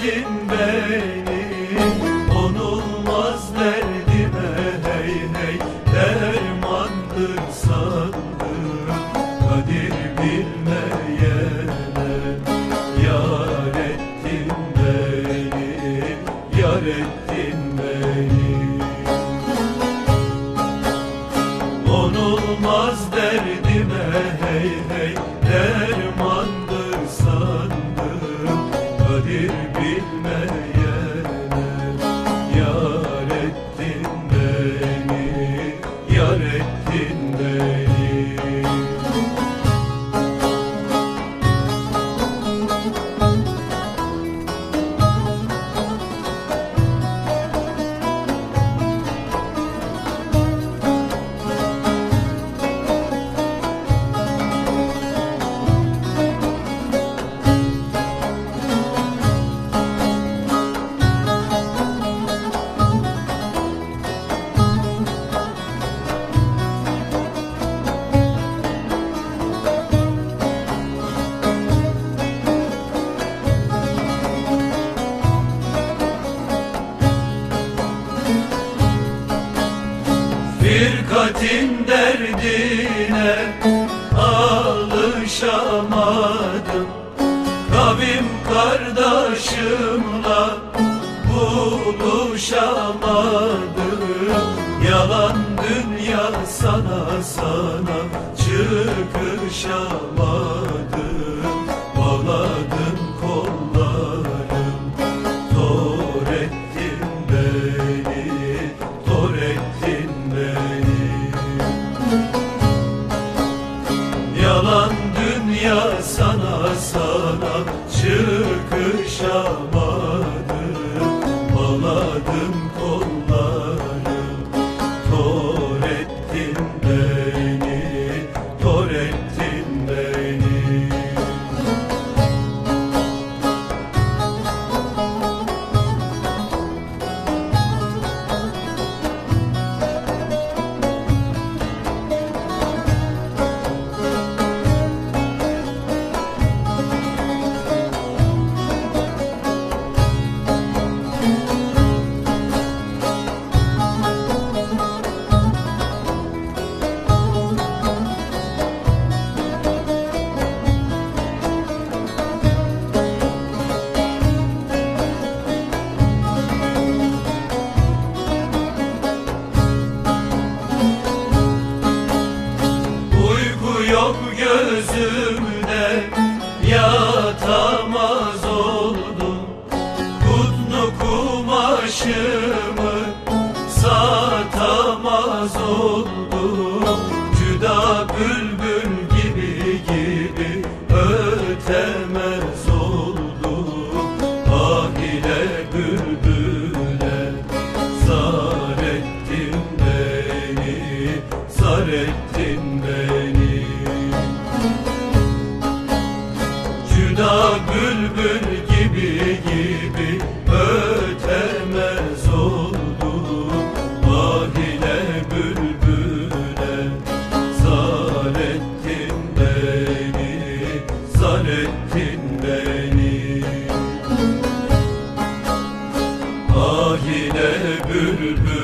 ettin beni Konulmaz derdime hey hey Dermandır sandım. Kadir bilmeyene Yar ettin beni Yar ettin beni Konulmaz derdime hey hey Kadir bilmeyene Firkatin derdine alışamadım. Kavim kardeşimle buluşamadım. Yalan dünya sana sana çıkışamadım sana çıkışamadım Bağladım kollarım Tor ettin beni, yaz oldu Cüda bülbül gibi gibi ötemez oldu Ah ile bülbüle zar ettin beni Zar ettin beni. Cüda bülbül gibi gibi ötemez good mood.